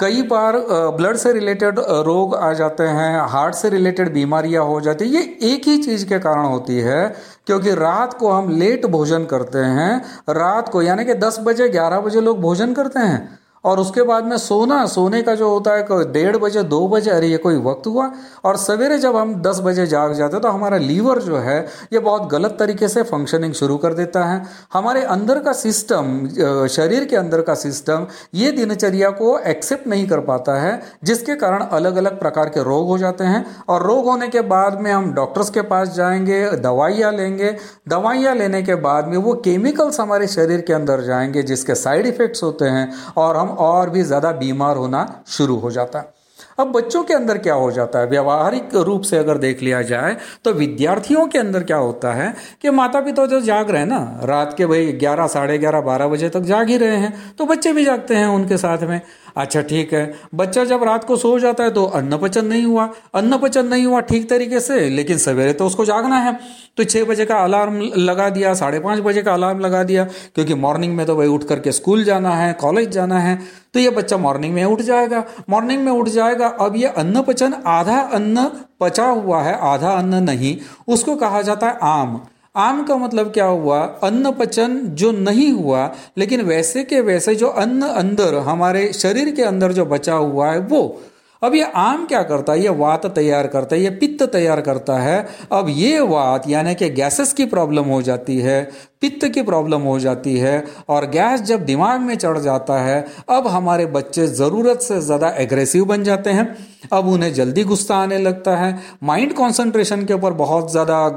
कई बार ब्लड से रिलेटेड रोग आ जाते हैं, हार्ट से रिलेटेड बीमारियाँ हो जाती है। ये एक ही चीज़ के कारण होती है, क्योंकि रात को हम लेट भोजन करते हैं। रात को, यानी कि 10 बजे 11 बजे लोग भोजन करते हैं। और उसके बाद में सोना, सोने का जो होता है डेढ़ बजे, दो बजे, अरे ये कोई वक्त हुआ। और सवेरे जब हम दस बजे जाग जाते तो हमारा लीवर जो है, ये बहुत गलत तरीके से फंक्शनिंग शुरू कर देता है। हमारे अंदर का सिस्टम शरीर के अंदर का सिस्टम ये दिनचर्या को एक्सेप्ट नहीं कर पाता है, जिसके कारण अलग अलग प्रकार के रोग हो जाते हैं। और रोग होने के बाद में हम डॉक्टर्स के पास जाएँगे, दवाइयाँ लेंगे। दवाइयाँ लेने के बाद में वो केमिकल्स हमारे शरीर के अंदर जाएँगे, जिसके साइड इफेक्ट्स होते हैं। और हम और भी ज़्यादा बीमार होना शुरू हो जाता। है अब बच्चों के अंदर क्या हो जाता है? व्यवहारिक रूप से अगर देख लिया जाए तो विद्यार्थियों के अंदर क्या होता है कि माता पिता जो जाग रहे हैं ना? रात के भाई ग्यारह, साढ़े ग्यारह, बारह बजे तक जाग ही रहे हैं तो बच्चे भी जागते हैं उनके साथ में। अच्छा ठीक है। बच्चा जब रात को सो जाता है तो अन्न पचन नहीं हुआ। अन्न पचन नहीं हुआ ठीक तरीके से, लेकिन सवेरे तो उसको जागना है। तो छः बजे का अलार्म लगा दिया, साढ़े पाँच बजे का अलार्म लगा दिया, क्योंकि मॉर्निंग में तो भाई उठ करके स्कूल जाना है, कॉलेज जाना है तो ये बच्चा मॉर्निंग में उठ जाएगा। मॉर्निंग में उठ जाएगा, अब ये अन्न पचन आधा अन्न पचा हुआ है, आधा अन्न नहीं, उसको कहा जाता है आम। आम का मतलब क्या हुआ? अन्न पचन जो नहीं हुआ, लेकिन वैसे के वैसे जो अन्न अंदर, हमारे शरीर के अंदर जो बचा हुआ है, वो अब ये आम क्या करता है? ये वात तैयार करता है, ये पित्त तैयार करता है। अब ये वात, यानी कि गैसेस की प्रॉब्लम हो जाती है, पित्त की प्रॉब्लम हो जाती है, और गैस जब दिमाग में चढ़ जाता है, अब हमारे बच्चे ज़रूरत से ज़्यादा एग्रेसिव बन जाते हैं। अब उन्हें जल्दी गुस्सा आने लगता है। माइंड कंसंट्रेशन के ऊपर बहुत ज़्यादा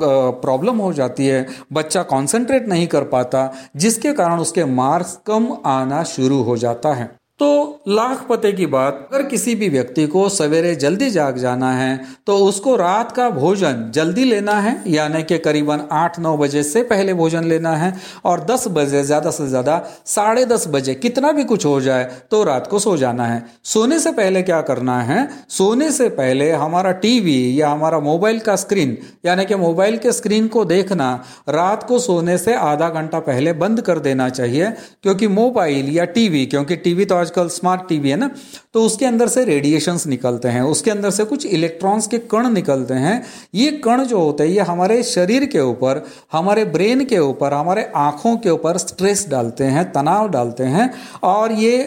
प्रॉब्लम हो जाती है। बच्चा कंसंट्रेट नहीं कर पाता, जिसके कारण उसके मार्क्स कम आना शुरू हो जाता है। तो लाख पते की बात, अगर किसी भी व्यक्ति को सवेरे जल्दी जाग जाना है तो उसको रात का भोजन जल्दी लेना है, यानी कि करीबन आठ नौ बजे से पहले भोजन लेना है, और दस बजे, ज़्यादा से ज़्यादा साढ़े दस बजे, कितना भी कुछ हो जाए तो रात को सो जाना है। सोने से पहले क्या करना है? सोने से पहले हमारा टीवी या हमारा मोबाइल का स्क्रीन, यानी कि मोबाइल के स्क्रीन को देखना, रात को सोने से आधा घंटा पहले बंद कर देना चाहिए, क्योंकि मोबाइल या टीवी, क्योंकि टीवी तो आजकल स्मार्ट टीवी है ना तो उसके अंदर से रेडिएशंस निकलते हैं, उसके अंदर से कुछ इलेक्ट्रॉन्स के कण निकलते हैं। ये कण जो होते हैं, ये हमारे शरीर के ऊपर, हमारे ब्रेन के ऊपर, हमारे आँखों के ऊपर स्ट्रेस डालते हैं, तनाव डालते हैं, और ये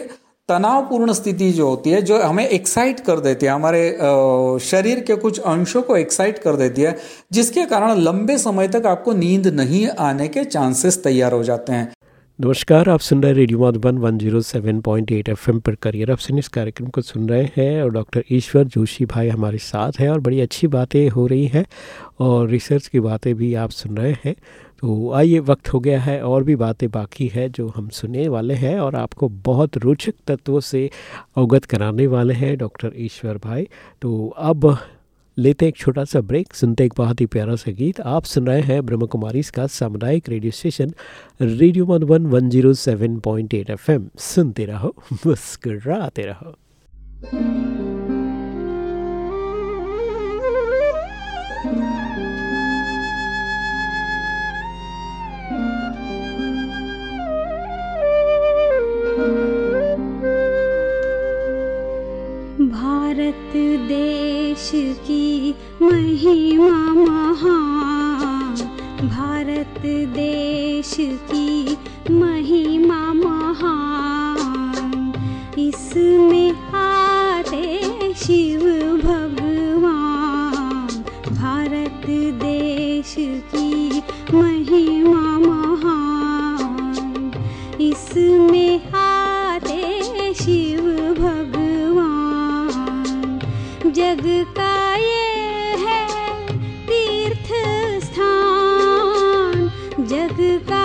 तनावपूर्ण स्थिति जो होती है, जो हमें एक्साइट कर देती है, हमारे शरीर के कुछ अंशों को एक्साइट कर देती है, जिसके कारण लंबे समय तक आपको नींद नहीं आने के चांसेस तैयार हो जाते हैं। नमस्कार, आप सुन रहे हैं रेडियो मधुबन 107.8 एफएम पर करियर ऑप्शन। इस कार्यक्रम को सुन रहे हैं और डॉक्टर ईश्वर जोशी भाई हमारे साथ हैं और बड़ी अच्छी बातें हो रही हैं और रिसर्च की बातें भी आप सुन रहे हैं। तो आइए, वक्त हो गया है और भी बातें बाकी है जो हम सुनने वाले हैं और आपको बहुत रोचक तत्वों से अवगत कराने वाले हैं डॉक्टर ईश्वर भाई। तो अब लेते एक छोटा सा ब्रेक, सुनते एक बहुत ही प्यारा सा गीत। आप सुन रहे हैं ब्रह्म कुमारी इसका सामुदायिक radio station, radio one one one zero seven point eight F M. सुनते रहो, मुस्कुराते रहो। भारत देश की महिमा महान। भारत देश की महिमा महान। इसमें आते शिव भगवान। भारत देश की महिमा महान। इसमें जग का ये है तीर्थ स्थान जग का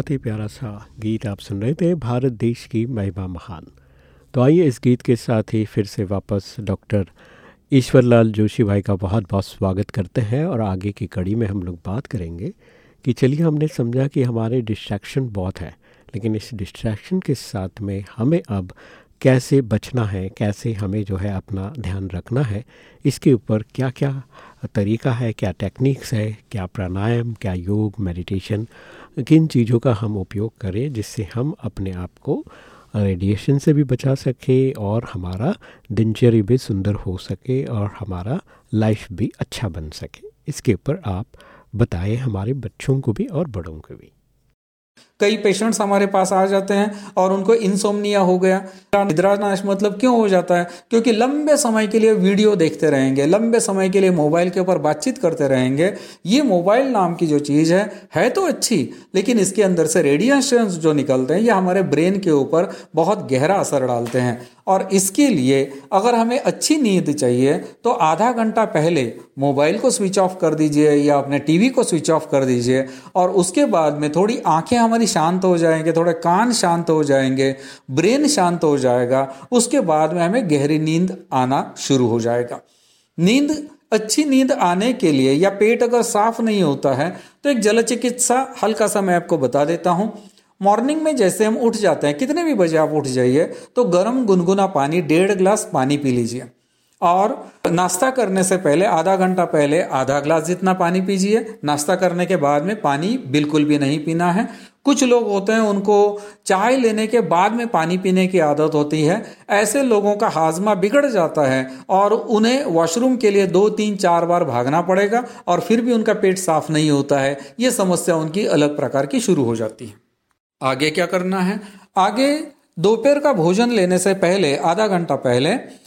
बहुत ही प्यारा सा गीत आप सुन रहे थे, भारत देश की महिमा महान। तो आइए इस गीत के साथ ही फिर से वापस डॉक्टर ईश्वरलाल जोशी भाई का बहुत बहुत स्वागत करते हैं और आगे की कड़ी में हम लोग बात करेंगे कि चलिए हमने समझा कि हमारे डिस्ट्रैक्शन बहुत है, लेकिन इस डिस्ट्रैक्शन के साथ में हमें अब कैसे बचना है, कैसे हमें जो है अपना ध्यान रखना है, इसके ऊपर क्या क्या तरीका है, क्या टेक्निक्स है, क्या प्राणायाम, क्या योग मेडिटेशन किन चीज़ों का हम उपयोग करें जिससे हम अपने आप को रेडिएशन से भी बचा सके और हमारा दिनचर्या भी सुंदर हो सके और हमारा लाइफ भी अच्छा बन सके। इसके ऊपर आप बताएँ हमारे बच्चों को भी और बड़ों को भी। कई पेशेंट्स हमारे पास आ जाते हैं और उनको इंसोमनिया हो गया। निद्रा नाश मतलब क्यों हो जाता है? क्योंकि लंबे समय के लिए वीडियो देखते रहेंगे, लंबे समय के लिए मोबाइल के ऊपर बातचीत करते रहेंगे। ये मोबाइल नाम की जो चीज़ है है तो अच्छी, लेकिन इसके अंदर से रेडिएशन जो निकलते हैं, ये हमारे ब्रेन के ऊपर बहुत गहरा असर डालते हैं। और इसके लिए अगर हमें अच्छी नींद चाहिए तो आधा घंटा पहले मोबाइल को स्विच ऑफ़ कर दीजिए या अपने टीवी को स्विच ऑफ़ कर दीजिए और उसके बाद में थोड़ी आँखें हमारी शांत हो जाएँगे, थोड़े कान शांत हो जाएँगे, ब्रेन शांत हो जाएगा, उसके बाद में हमें गहरी नींद आना शुरू हो जाएगा। नींद, अच्छी नींद आने के लिए या पेट अगर साफ़ नहीं होता है तो एक जल चिकित्सा हल्का सा मैं आपको बता देता हूँ। मॉर्निंग में जैसे हम उठ जाते हैं, कितने भी बजे आप उठ जाइए तो गर्म गुनगुना पानी, डेढ़ ग्लास पानी पी लीजिए। और नाश्ता करने से पहले, आधा घंटा पहले आधा ग्लास जितना पानी पीजिए। नाश्ता करने के बाद में पानी बिल्कुल भी नहीं पीना है। कुछ लोग होते हैं, उनको चाय लेने के बाद में पानी पीने की आदत होती है। ऐसे लोगों का हाजमा बिगड़ जाता है और उन्हें वॉशरूम के लिए दो, तीन, चार बार भागना पड़ेगा और फिर भी उनका पेट साफ़ नहीं होता है। ये समस्या उनकी अलग प्रकार की शुरू हो जाती है। आगे क्या करना है? आगे दोपहर का भोजन लेने से पहले, आधा घंटा पहले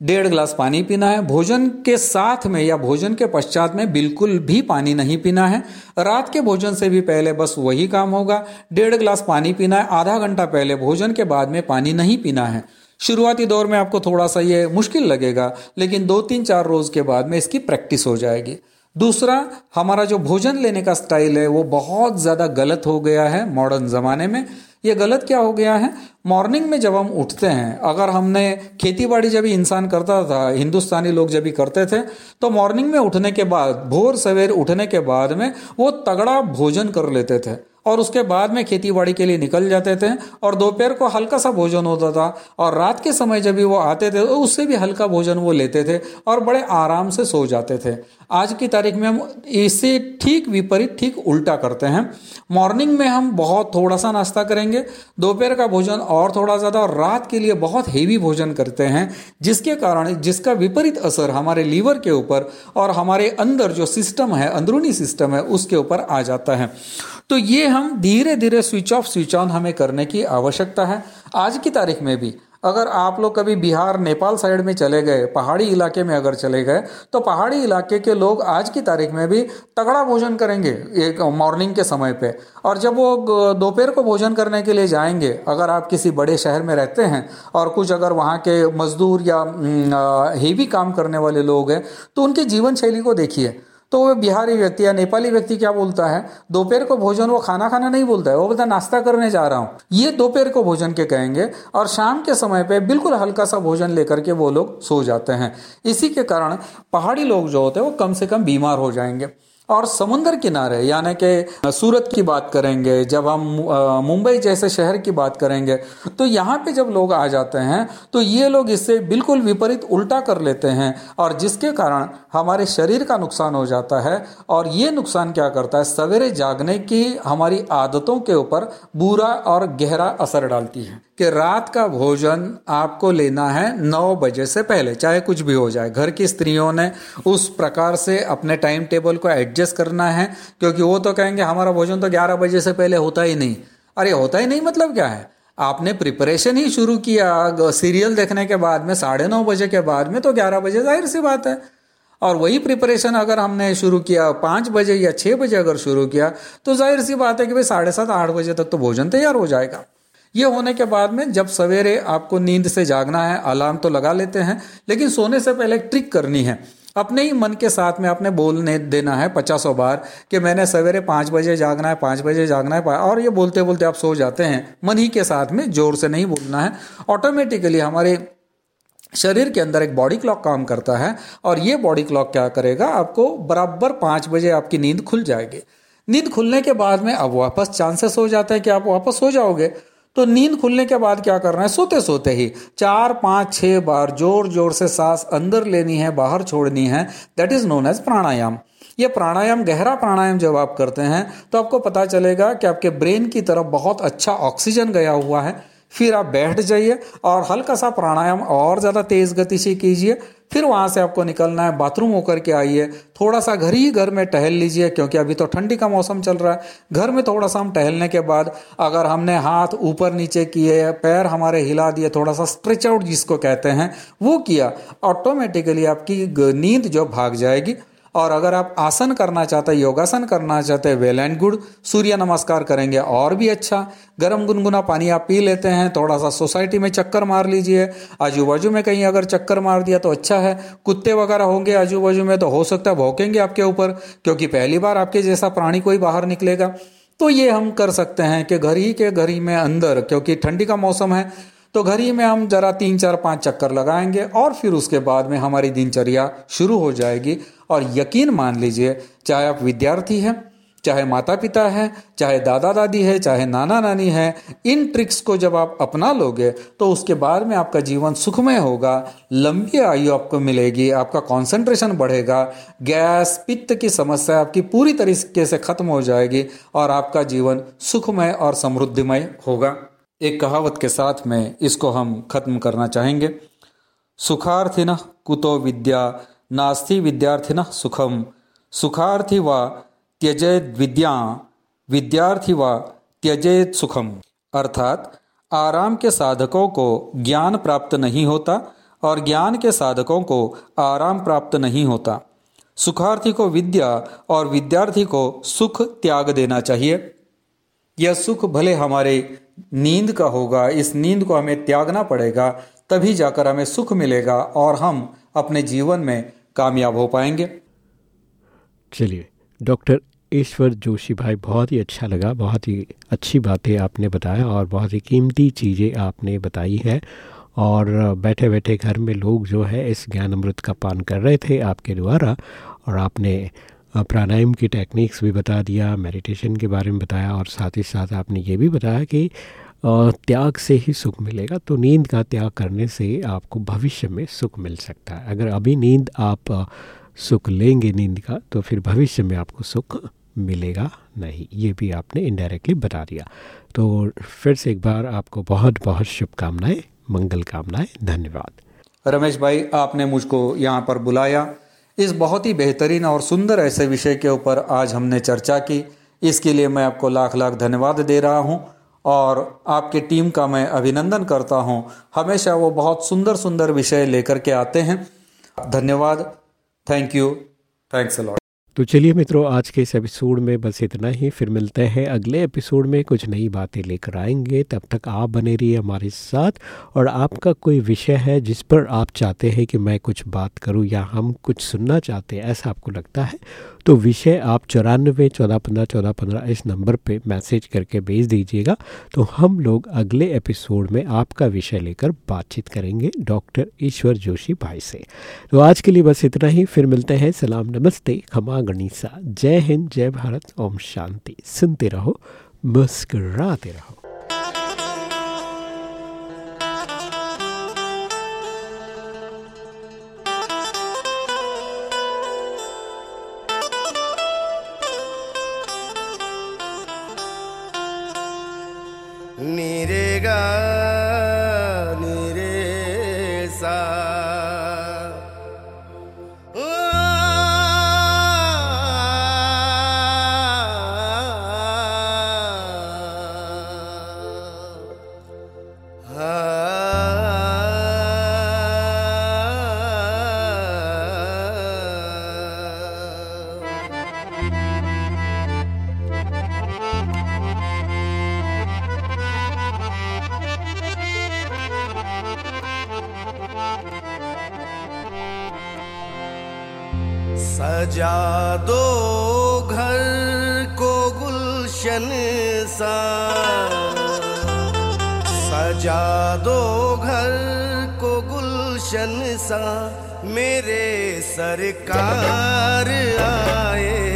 डेढ़ ग्लास पानी पीना है। भोजन के साथ में या भोजन के पश्चात में बिल्कुल भी पानी नहीं पीना है। रात के भोजन से भी पहले बस वही काम होगा। डेढ़ ग्लास पानी पीना है। आधा घंटा पहले भोजन के बाद में पानी नहीं पीना है। शुरुआती दौर में आपको थोड़ा सा ये मुश्किल लगेगा, लेकिन दो तीन चार रोज के बाद में इसकी प्रैक्टिस हो जाएगी। दूसरा, हमारा जो भोजन लेने का स्टाइल है, वो बहुत ज़्यादा गलत हो गया है मॉडर्न ज़माने में। ये गलत क्या हो गया है? मॉर्निंग में जब हम उठते हैं, अगर हमने खेती बाड़ी जब इंसान करता था, हिंदुस्तानी लोग जब भी करते थे तो मॉर्निंग में उठने के बाद, भोर सवेर उठने के बाद में वो तगड़ा भोजन कर लेते थे। और उसके बाद में खेती बाड़ी के लिए निकल जाते थे और दोपहर को हल्का सा भोजन होता था और रात के समय जब भी वो आते थे तो उससे भी हल्का भोजन वो लेते थे और बड़े आराम से सो जाते थे। आज की तारीख में हम इसे ठीक विपरीत, ठीक उल्टा करते हैं। मॉर्निंग में हम बहुत थोड़ा सा नाश्ता करेंगे, दोपहर का भोजन और थोड़ा ज़्यादा और रात के लिए बहुत हेवी भोजन करते हैं, जिसके कारण, जिसका विपरीत असर हमारे लीवर के ऊपर और हमारे अंदर जो सिस्टम है, अंदरूनी सिस्टम है, उसके ऊपर आ जाता है। तो ये हम धीरे धीरे स्विच ऑफ़ स्विच ऑन हमें करने की आवश्यकता है। आज की तारीख में भी, अगर आप लोग कभी बिहार, नेपाल साइड में चले गए, पहाड़ी इलाके में अगर चले गए तो पहाड़ी इलाके के लोग आज की तारीख में भी तगड़ा भोजन करेंगे, एक मॉर्निंग के समय पे। और जब वो दोपहर को भोजन करने के लिए जाएँगे, अगर आप किसी बड़े शहर में रहते हैं, और कुछ अगर वहाँ के मजदूर या हेवी काम करने वाले लोग हैं तो उनकी जीवन शैली को देखिए। तो वो बिहारी व्यक्ति या नेपाली व्यक्ति क्या बोलता है? दोपहर को भोजन वो खाना खाना नहीं बोलता है, वो बोलता नाश्ता करने जा रहा हूँ। ये दोपहर को भोजन के कहेंगे और शाम के समय पे बिल्कुल हल्का सा भोजन लेकर के वो लोग सो जाते हैं। इसी के कारण पहाड़ी लोग जो होते हैं, वो कम से कम बीमार हो जाएँगे। और समुन्द्र किनारे, यानी कि सूरत की बात करेंगे, जब हम मुंबई जैसे शहर की बात करेंगे तो यहाँ पे जब लोग आ जाते हैं तो ये लोग इससे बिल्कुल विपरीत उल्टा कर लेते हैं, और जिसके कारण हमारे शरीर का नुकसान हो जाता है, और ये नुकसान क्या करता है? सवेरे जागने की हमारी आदतों के ऊपर बुरा और गहरा असर डालती है। कि रात का भोजन आपको लेना है नौ बजे से पहले, चाहे कुछ भी हो जाए। घर की स्त्रियों ने उस प्रकार से अपने टाइम टेबल को एडजस्ट करना है, क्योंकि वो तो कहेंगे, हमारा भोजन तो ग्यारह बजे से पहले होता ही नहीं। अरे, होता ही नहीं मतलब क्या है? आपने प्रिपरेशन ही शुरू किया सीरियल देखने के बाद में, साढ़े नौ बजे के बाद में तो ग्यारह बजे ज़ाहिर सी बात है। और वही प्रिपरेशन अगर हमने शुरू किया, पाँच बजे या छः बजे अगर शुरू किया तो ज़ाहिर सी बात है कि भाई साढ़े सात, आठ बजे तक तो भोजन तैयार हो जाएगा। ये होने के बाद में जब सवेरे आपको नींद से जागना है, अलार्म तो लगा लेते हैं, लेकिन सोने से पहले ट्रिक करनी है। अपने ही मन के साथ में आपने बोलने देना है पचासों बार कि मैंने सवेरे पाँच बजे जागना है, पाँच बजे जागना है और ये बोलते बोलते आप सो जाते हैं। मन ही के साथ में ज़ोर से नहीं बोलना है। ऑटोमेटिकली हमारे शरीर के अंदर एक बॉडी क्लॉक काम करता है, और ये बॉडी क्लॉक क्या करेगा? आपको बराबर पाँच बजे आपकी नींद खुल जाएगी। नींद खुलने के बाद में अब वापस चांसेस हो जाते हैं कि आप वापस सो जाओगे। तो नींद खुलने के बाद क्या करना है? सोते सोते ही चार, पाँच, छह बार ज़ोर ज़ोर से सांस अंदर लेनी है, बाहर छोड़नी है। That is known as pranayama. ये प्राणायाम, गहरा प्राणायाम जब आप करते हैं तो आपको पता चलेगा कि आपके ब्रेन की तरफ़ बहुत अच्छा ऑक्सीजन गया हुआ है। फिर आप बैठ जाइए और हल्का सा प्राणायाम और ज़्यादा तेज़ गति से कीजिए। फिर वहाँ से आपको निकलना है, बाथरूम होकर के आइए। थोड़ा सा घर ही घर में टहल लीजिए, क्योंकि अभी तो ठंडी का मौसम चल रहा है। घर में थोड़ा सा हम टहलने के बाद अगर हमने हाथ ऊपर नीचे किए, पैर हमारे हिला दिए, थोड़ा सा स्ट्रेच आउट जिसको कहते हैं, वो किया ऑटोमेटिकली आपकी नींद जो भाग जाएगी। और अगर आप आसन करना चाहते हैं योगासन करना चाहते हैं वेल एंड गुड सूर्य नमस्कार करेंगे, और भी अच्छा गर्म गुनगुना पानी आप पी लेते हैं थोड़ा सा सोसाइटी में चक्कर मार लीजिए आजू बाजू में कहीं अगर चक्कर मार दिया तो अच्छा है, कुत्ते वगैरह होंगे आजू बाजू में तो हो सकता है भौंकेंगे आपके ऊपर, क्योंकि पहली बार आपके जैसा प्राणी कोई बाहर निकलेगा। तो ये हम कर सकते हैं कि घर ही के घर ही में अंदर, क्योंकि ठंडी का मौसम है तो घर ही में हम जरा तीन, चार, पाँच चक्कर लगाएँगे और फिर उसके बाद में हमारी दिनचर्या शुरू हो जाएगी। और यकीन मान लीजिए, चाहे आप विद्यार्थी हैं, चाहे माता पिता है, चाहे दादा दादी है, चाहे नाना नानी है, इन ट्रिक्स को जब आप अपना लोगे तो उसके बाद में आपका जीवन सुखमय होगा, लंबी आयु आपको मिलेगी, आपका कंसंट्रेशन बढ़ेगा, गैस, पित्त की समस्या आपकी पूरी तरीके से खत्म हो जाएगी और आपका जीवन सुखमय और समृद्धिमय होगा। एक कहावत के साथ में इसको हम खत्म करना चाहेंगे। सुखार्थिन कुतो विद्या, नास्ति विद्यार्थिन सुखम। सुखार्थी व त्यजेद विद्या, विद्यार्थी व त्यजेद सुखम। अर्थात, आराम के साधकों को ज्ञान प्राप्त नहीं होता और ज्ञान के साधकों को आराम प्राप्त नहीं होता। सुखार्थी को विद्या और विद्यार्थी को सुख त्याग देना चाहिए। यह सुख भले हमारे नींद का होगा, इस नींद को हमें त्यागना पड़ेगा, तभी जाकर हमें सुख मिलेगा और हम अपने जीवन में कामयाब हो पाएँगे। चलिए, डॉक्टर ईश्वर जोशी भाई, बहुत ही अच्छा लगा, बहुत ही अच्छी बातें आपने बताया और बहुत ही कीमती चीज़ें आपने बताई है। और बैठे बैठे घर में लोग जो है, इस ज्ञान अमृत का पान कर रहे थे आपके द्वारा और आपने प्राणायाम की टेक्निक्स भी बता दिया मेडिटेशन के बारे में बताया और साथ ही साथ आपने ये भी बताया कि त्याग से ही सुख मिलेगा तो नींद का त्याग करने से आपको भविष्य में सुख मिल सकता है। अगर अभी नींद आप सुख लेंगे नींद का तो फिर भविष्य में आपको सुख मिलेगा नहीं, ये भी आपने इनडायरेक्टली बता दिया। तो फिर से एक बार आपको बहुत बहुत शुभकामनाएँ, मंगल कामनाएँ, धन्यवाद। रमेश भाई, आपने मुझको यहाँ पर बुलाया। इस बहुत ही बेहतरीन और सुंदर ऐसे विषय के ऊपर आज हमने चर्चा की। इसके लिए मैं आपको लाख लाख धन्यवाद दे रहा हूँ और आपके टीम का मैं अभिनंदन करता हूँ। हमेशा वो बहुत सुंदर सुंदर विषय लेकर के आते हैं। धन्यवाद। थैंक यू थैंक्स अलॉट तो चलिए मित्रों, आज के इस एपिसोड में बस इतना ही। फिर मिलते हैं अगले एपिसोड में। कुछ नई बातें लेकर आएँगे। तब तक आप बने रहिए हमारे साथ। और आपका कोई विषय है जिस पर आप चाहते हैं कि मैं कुछ बात करूँ या हम कुछ सुनना चाहते हैं, ऐसा आपको लगता है तो विषय आप चौरानवे चौदह, पंद्रह चौदह, पंद्रह इस नंबर पे मैसेज करके भेज दीजिएगा। तो हम लोग अगले एपिसोड में आपका विषय लेकर बातचीत करेंगे डॉक्टर ईश्वर जोशी भाई से। तो आज के लिए बस इतना ही। फिर मिलते हैं। सलाम, नमस्ते। खमा गणिसा। जय हिंद, जय भारत। ओम शांति। सुनते रहो, मुस्कराते रहो। নিরে গা सजा दो घर को गुलशन सा। सजा दो घर को गुलशन सा। मेरे सरकार आए।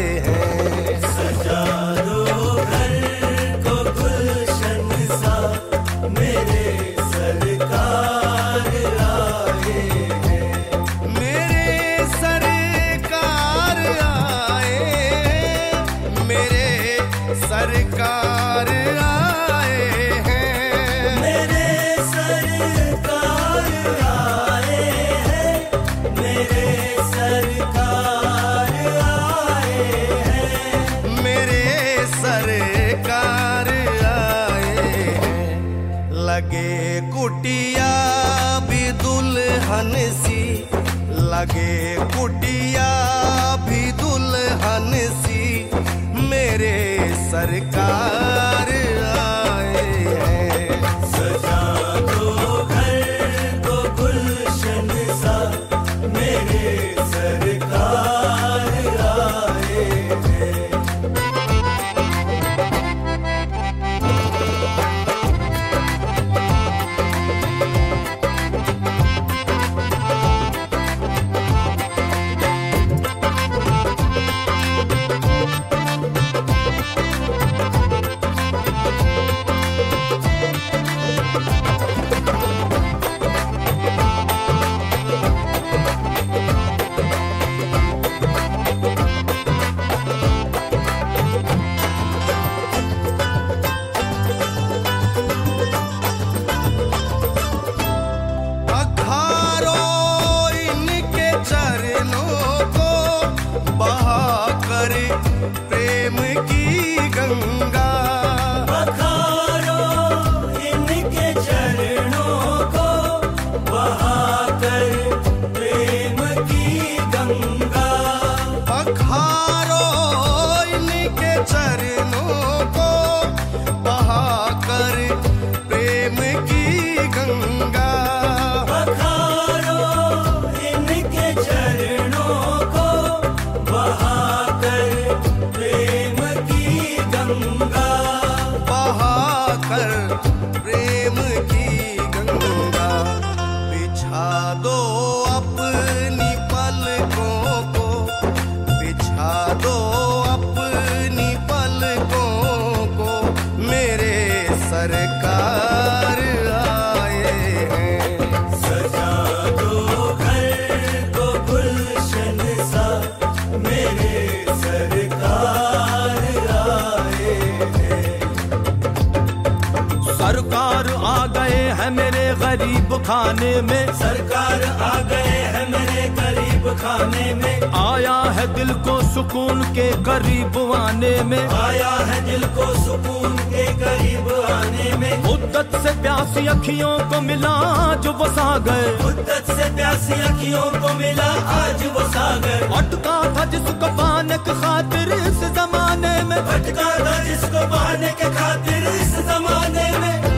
खाने में। सरकार आ गए हैं मेरे गरीब खाने में। आया है दिल को सुकून के करीब आने में। आया है दिल को सुकून के करीब आने में। मुद्दत से प्यासी अखियों को मिला आज वो सागर। मुद्दत से प्यासी अखियों को मिला आज वो सागर। अटका था जिसको पाने के खातिर इस जमाने में। अटका था जिसको पाने के खातिर इस जमाने में।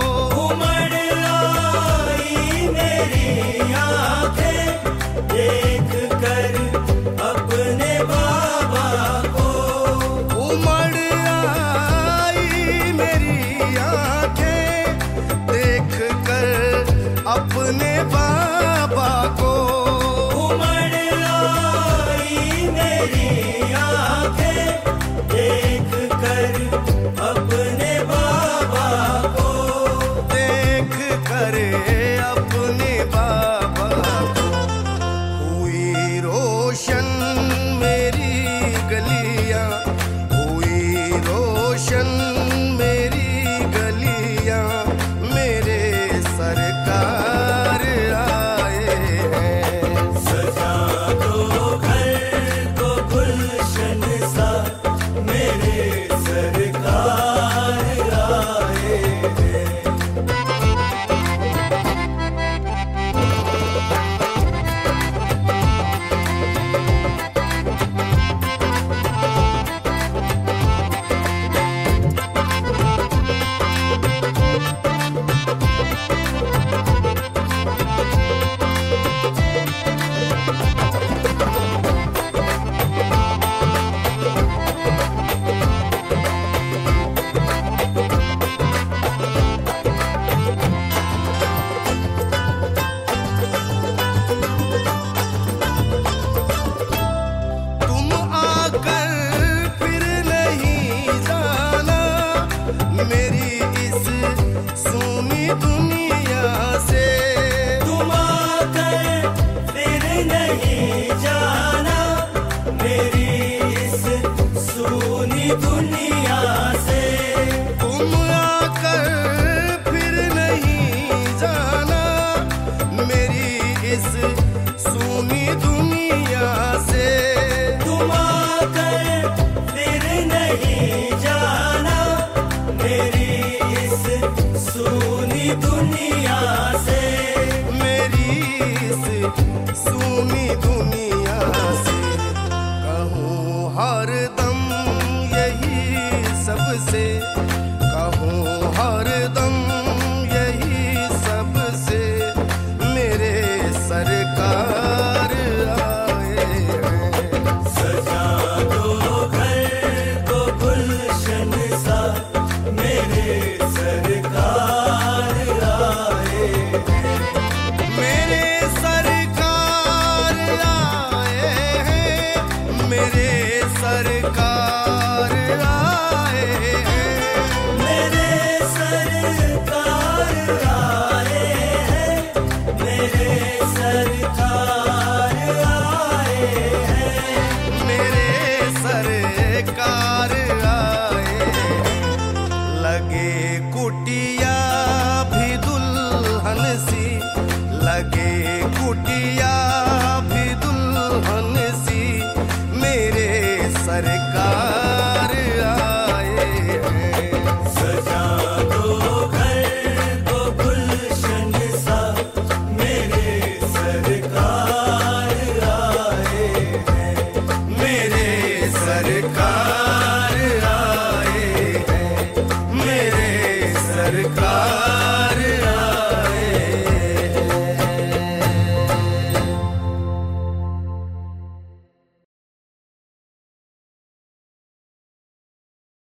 ocean.